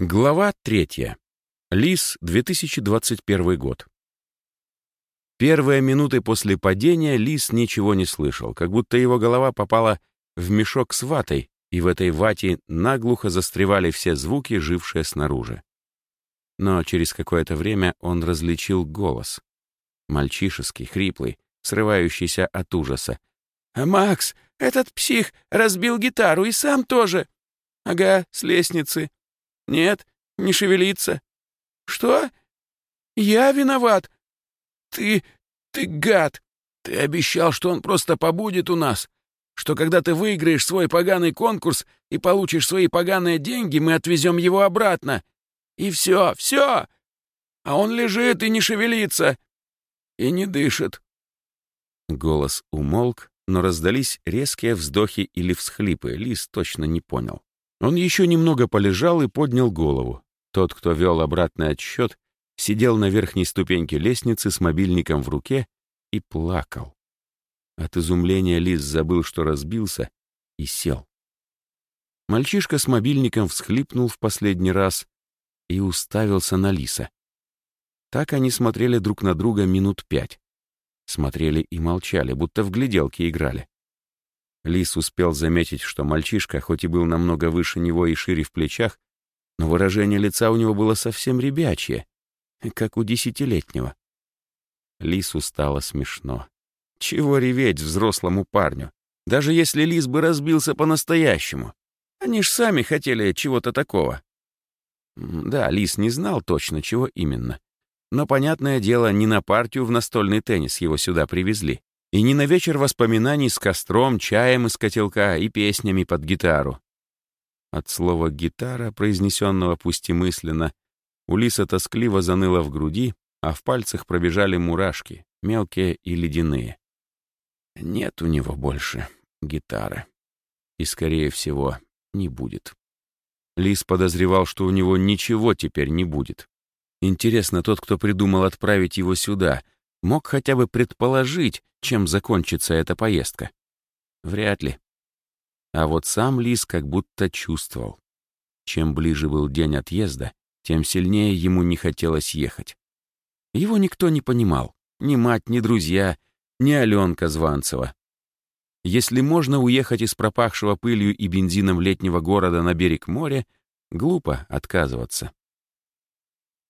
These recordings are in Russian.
Глава третья. Лис, 2021 год. Первые минуты после падения Лис ничего не слышал, как будто его голова попала в мешок с ватой, и в этой вате наглухо застревали все звуки, жившие снаружи. Но через какое-то время он различил голос. Мальчишеский, хриплый, срывающийся от ужаса. «А Макс, этот псих разбил гитару и сам тоже!» «Ага, с лестницы», «Нет, не шевелится». «Что? Я виноват? Ты... ты гад! Ты обещал, что он просто побудет у нас, что когда ты выиграешь свой поганый конкурс и получишь свои поганые деньги, мы отвезем его обратно. И все, все! А он лежит и не шевелится, и не дышит». Голос умолк, но раздались резкие вздохи или всхлипы, Лис точно не понял. Он еще немного полежал и поднял голову. Тот, кто вел обратный отсчет, сидел на верхней ступеньке лестницы с мобильником в руке и плакал. От изумления Лис забыл, что разбился, и сел. Мальчишка с мобильником всхлипнул в последний раз и уставился на Лиса. Так они смотрели друг на друга минут пять. Смотрели и молчали, будто в гляделки играли. Лис успел заметить, что мальчишка, хоть и был намного выше него и шире в плечах, но выражение лица у него было совсем ребячье, как у десятилетнего. Лису стало смешно. Чего реветь взрослому парню, даже если Лис бы разбился по-настоящему? Они ж сами хотели чего-то такого. Да, Лис не знал точно, чего именно. Но, понятное дело, не на партию в настольный теннис его сюда привезли. И не на вечер воспоминаний с костром, чаем из котелка и песнями под гитару. От слова «гитара», произнесенного пусть и мысленно, у тоскливо заныло в груди, а в пальцах пробежали мурашки, мелкие и ледяные. Нет у него больше гитары. И, скорее всего, не будет. Лис подозревал, что у него ничего теперь не будет. Интересно, тот, кто придумал отправить его сюда — мог хотя бы предположить, чем закончится эта поездка? Вряд ли. А вот сам Лис как будто чувствовал. Чем ближе был день отъезда, тем сильнее ему не хотелось ехать. Его никто не понимал. Ни мать, ни друзья, ни Аленка Званцева. Если можно уехать из пропахшего пылью и бензином летнего города на берег моря, глупо отказываться.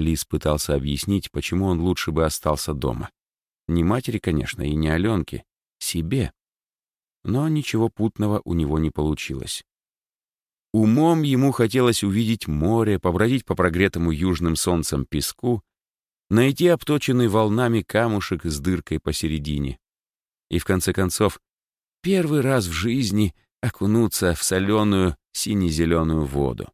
Лис пытался объяснить, почему он лучше бы остался дома. Не матери, конечно, и не Аленке, себе. Но ничего путного у него не получилось. Умом ему хотелось увидеть море, побродить по прогретому южным солнцем песку, найти обточенный волнами камушек с дыркой посередине. И в конце концов, первый раз в жизни окунуться в соленую сине-зеленую воду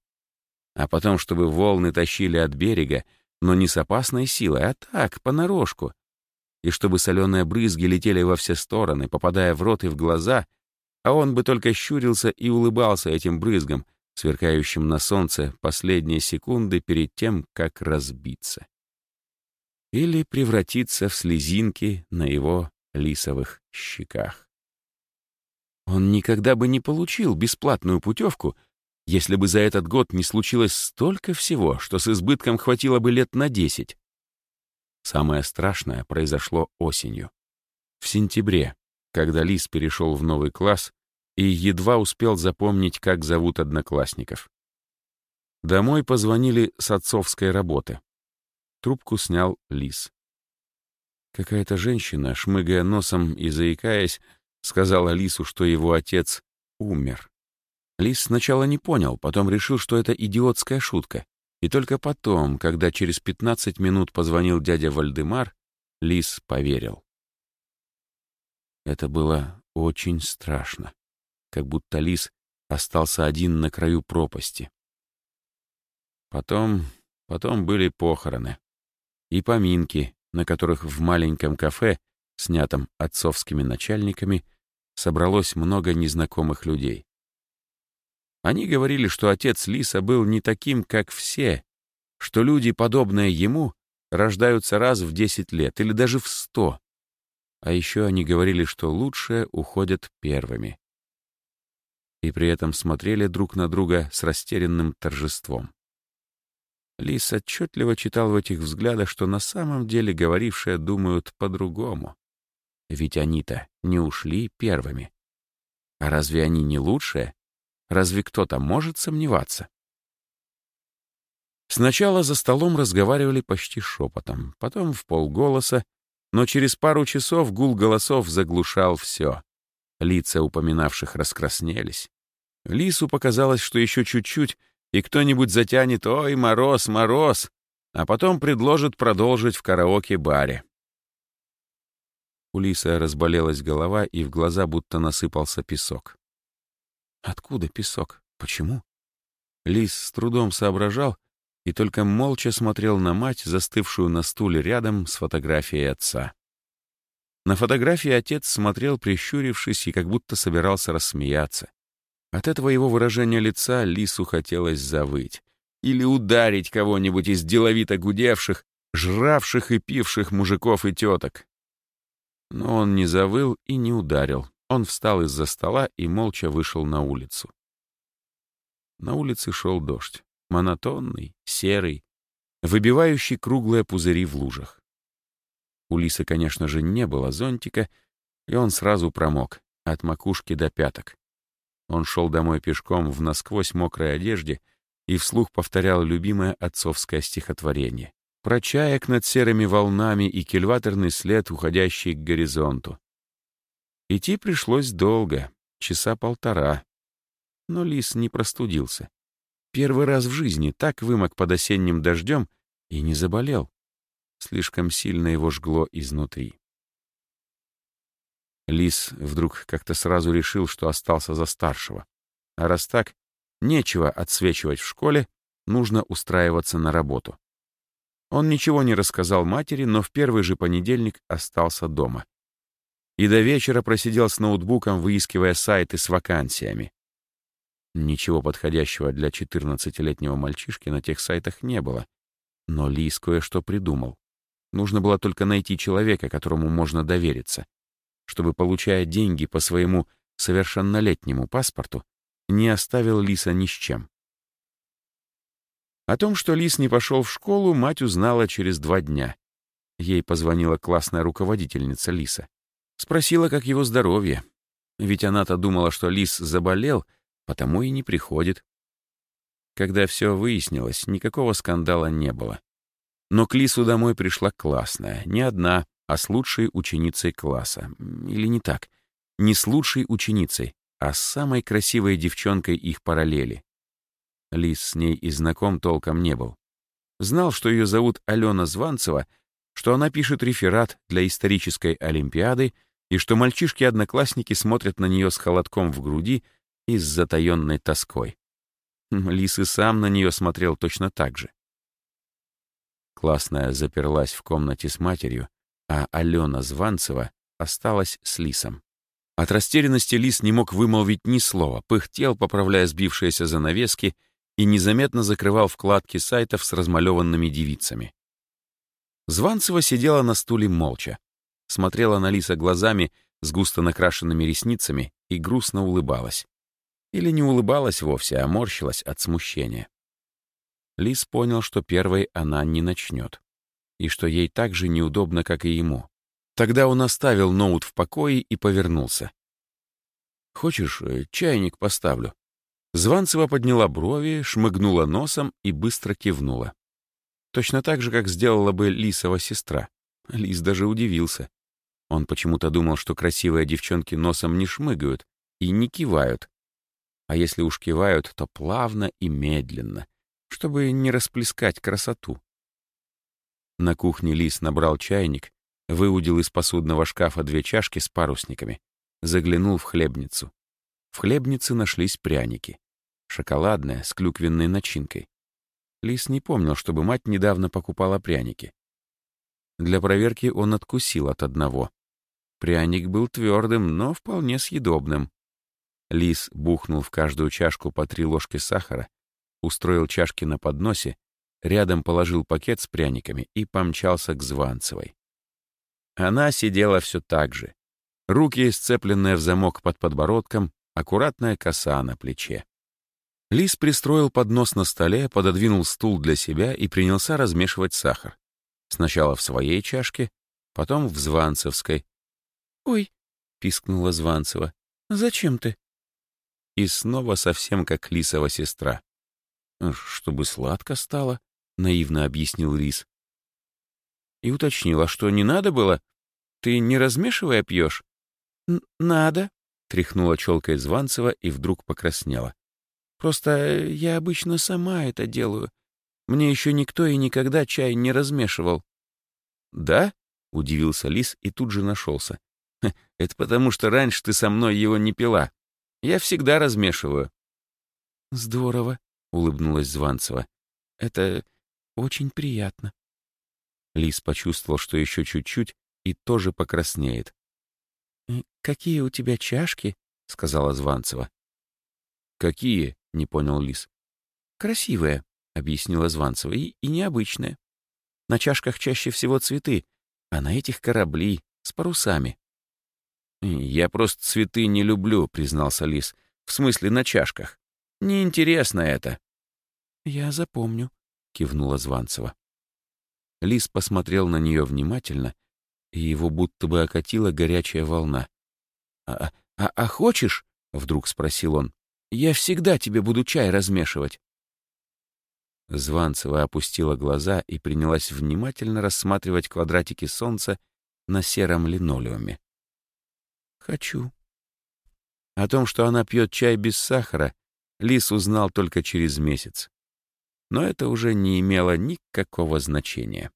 а потом, чтобы волны тащили от берега, но не с опасной силой, а так, понарошку, и чтобы соленые брызги летели во все стороны, попадая в рот и в глаза, а он бы только щурился и улыбался этим брызгам, сверкающим на солнце последние секунды перед тем, как разбиться. Или превратиться в слезинки на его лисовых щеках. Он никогда бы не получил бесплатную путевку если бы за этот год не случилось столько всего, что с избытком хватило бы лет на десять. Самое страшное произошло осенью. В сентябре, когда Лис перешел в новый класс и едва успел запомнить, как зовут одноклассников. Домой позвонили с отцовской работы. Трубку снял Лис. Какая-то женщина, шмыгая носом и заикаясь, сказала Лису, что его отец умер. Лис сначала не понял, потом решил, что это идиотская шутка. И только потом, когда через 15 минут позвонил дядя Вальдемар, Лис поверил. Это было очень страшно, как будто Лис остался один на краю пропасти. Потом, потом были похороны и поминки, на которых в маленьком кафе, снятом отцовскими начальниками, собралось много незнакомых людей. Они говорили, что отец Лиса был не таким, как все, что люди, подобные ему, рождаются раз в 10 лет или даже в 100. А еще они говорили, что лучшие уходят первыми. И при этом смотрели друг на друга с растерянным торжеством. Лис отчетливо читал в этих взглядах, что на самом деле говорившие думают по-другому. Ведь они-то не ушли первыми. А разве они не лучшие? Разве кто-то может сомневаться? Сначала за столом разговаривали почти шепотом, потом в полголоса, но через пару часов гул голосов заглушал все. Лица упоминавших раскраснелись. Лису показалось, что еще чуть-чуть, и кто-нибудь затянет «Ой, мороз, мороз!», а потом предложит продолжить в караоке-баре. У Лисы разболелась голова, и в глаза будто насыпался песок. Откуда песок? Почему? Лис с трудом соображал и только молча смотрел на мать, застывшую на стуле рядом с фотографией отца. На фотографии отец смотрел, прищурившись, и как будто собирался рассмеяться. От этого его выражения лица Лису хотелось завыть или ударить кого-нибудь из деловито гудевших, жравших и пивших мужиков и теток. Но он не завыл и не ударил. Он встал из-за стола и молча вышел на улицу. На улице шел дождь, монотонный, серый, выбивающий круглые пузыри в лужах. У Лисы, конечно же, не было зонтика, и он сразу промок, от макушки до пяток. Он шел домой пешком в насквозь мокрой одежде и вслух повторял любимое отцовское стихотворение про чаек над серыми волнами и кильваторный след, уходящий к горизонту. Идти пришлось долго, часа полтора. Но лис не простудился. Первый раз в жизни так вымок под осенним дождем и не заболел. Слишком сильно его жгло изнутри. Лис вдруг как-то сразу решил, что остался за старшего. А раз так, нечего отсвечивать в школе, нужно устраиваться на работу. Он ничего не рассказал матери, но в первый же понедельник остался дома. И до вечера просидел с ноутбуком, выискивая сайты с вакансиями. Ничего подходящего для 14-летнего мальчишки на тех сайтах не было. Но Лис кое-что придумал. Нужно было только найти человека, которому можно довериться, чтобы, получая деньги по своему совершеннолетнему паспорту, не оставил Лиса ни с чем. О том, что Лис не пошел в школу, мать узнала через два дня. Ей позвонила классная руководительница Лиса. Спросила, как его здоровье. Ведь она-то думала, что Лис заболел, потому и не приходит. Когда все выяснилось, никакого скандала не было. Но к Лису домой пришла классная, не одна, а с лучшей ученицей класса. Или не так. Не с лучшей ученицей, а с самой красивой девчонкой их параллели. Лис с ней и знаком толком не был. Знал, что ее зовут Алена Званцева, что она пишет реферат для исторической олимпиады и что мальчишки-одноклассники смотрят на нее с холодком в груди и с затаенной тоской. Лис и сам на нее смотрел точно так же. Классная заперлась в комнате с матерью, а Алена Званцева осталась с Лисом. От растерянности Лис не мог вымолвить ни слова, пыхтел, поправляя сбившиеся занавески, и незаметно закрывал вкладки сайтов с размалеванными девицами. Званцева сидела на стуле молча, смотрела на Лиса глазами с густо накрашенными ресницами и грустно улыбалась. Или не улыбалась вовсе, а морщилась от смущения. Лис понял, что первой она не начнет, и что ей так же неудобно, как и ему. Тогда он оставил ноут в покое и повернулся. «Хочешь, э, чайник поставлю?» Званцева подняла брови, шмыгнула носом и быстро кивнула. Точно так же, как сделала бы Лисова сестра. Лис даже удивился. Он почему-то думал, что красивые девчонки носом не шмыгают и не кивают. А если уж кивают, то плавно и медленно, чтобы не расплескать красоту. На кухне Лис набрал чайник, выудил из посудного шкафа две чашки с парусниками, заглянул в хлебницу. В хлебнице нашлись пряники шоколадная, с клюквенной начинкой. Лис не помнил, чтобы мать недавно покупала пряники. Для проверки он откусил от одного. Пряник был твердым, но вполне съедобным. Лис бухнул в каждую чашку по три ложки сахара, устроил чашки на подносе, рядом положил пакет с пряниками и помчался к Званцевой. Она сидела все так же. Руки, сцепленные в замок под подбородком, аккуратная коса на плече. Лис пристроил поднос на столе, пододвинул стул для себя и принялся размешивать сахар. Сначала в своей чашке, потом в Званцевской. «Ой», — пискнула Званцева, — «зачем ты?» И снова совсем как Лисова сестра. «Чтобы сладко стало», — наивно объяснил Лис. И уточнил, а что, не надо было? Ты не размешивая пьешь? «Надо», — тряхнула челкой Званцева и вдруг покраснела. «Просто я обычно сама это делаю. Мне еще никто и никогда чай не размешивал». «Да?» — удивился Лис и тут же нашелся. «Это потому, что раньше ты со мной его не пила. Я всегда размешиваю». «Здорово», — улыбнулась Званцева. «Это очень приятно». Лис почувствовал, что еще чуть-чуть, и тоже покраснеет. «Э, «Какие у тебя чашки?» — сказала Званцева. «Какие?» — не понял Лис. «Красивые», — объяснила Званцева, — «и, и необычные. На чашках чаще всего цветы, а на этих корабли с парусами». «Я просто цветы не люблю», — признался Лис. «В смысле, на чашках. Неинтересно это». «Я запомню», — кивнула Званцева. Лис посмотрел на нее внимательно, и его будто бы окатила горячая волна. «А, а, а хочешь?» — вдруг спросил он. «Я всегда тебе буду чай размешивать». Званцева опустила глаза и принялась внимательно рассматривать квадратики солнца на сером линолеуме. «Хочу». О том, что она пьет чай без сахара, Лис узнал только через месяц. Но это уже не имело никакого значения.